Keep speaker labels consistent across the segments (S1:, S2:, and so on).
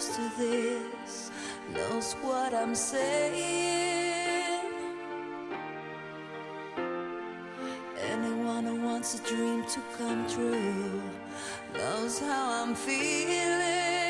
S1: Close to this knows what I'm saying. Anyone who wants a dream to come true knows how I'm feeling.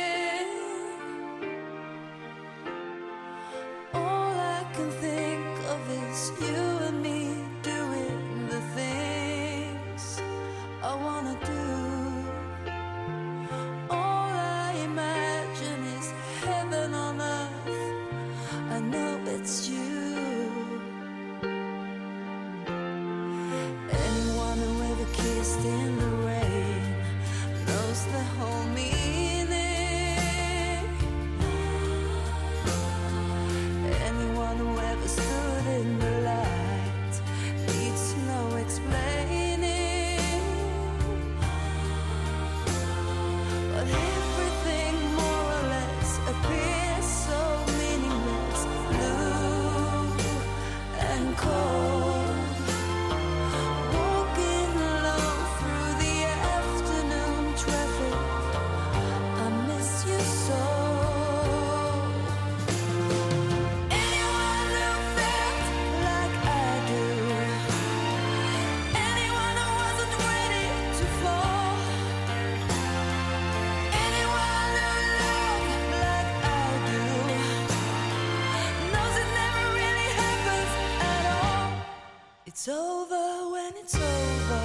S1: when it's over.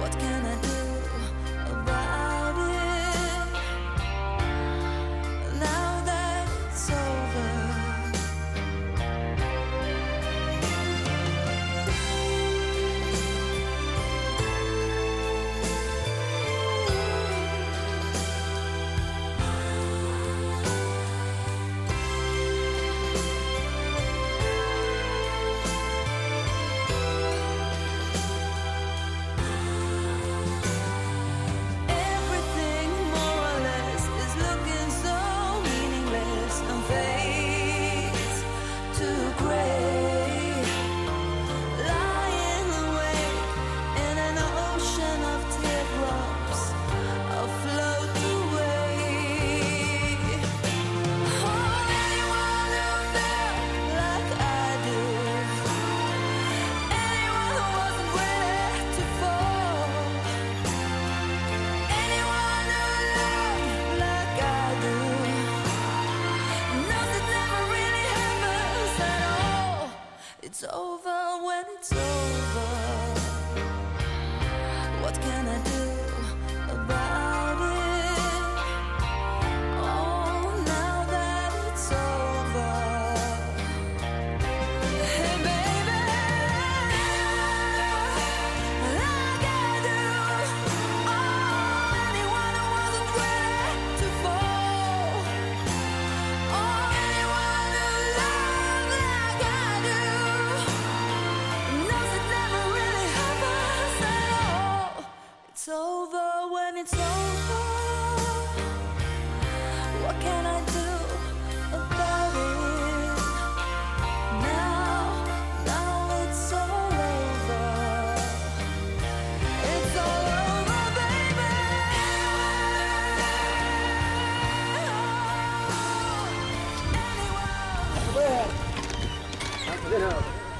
S1: What can I do?
S2: Chicago.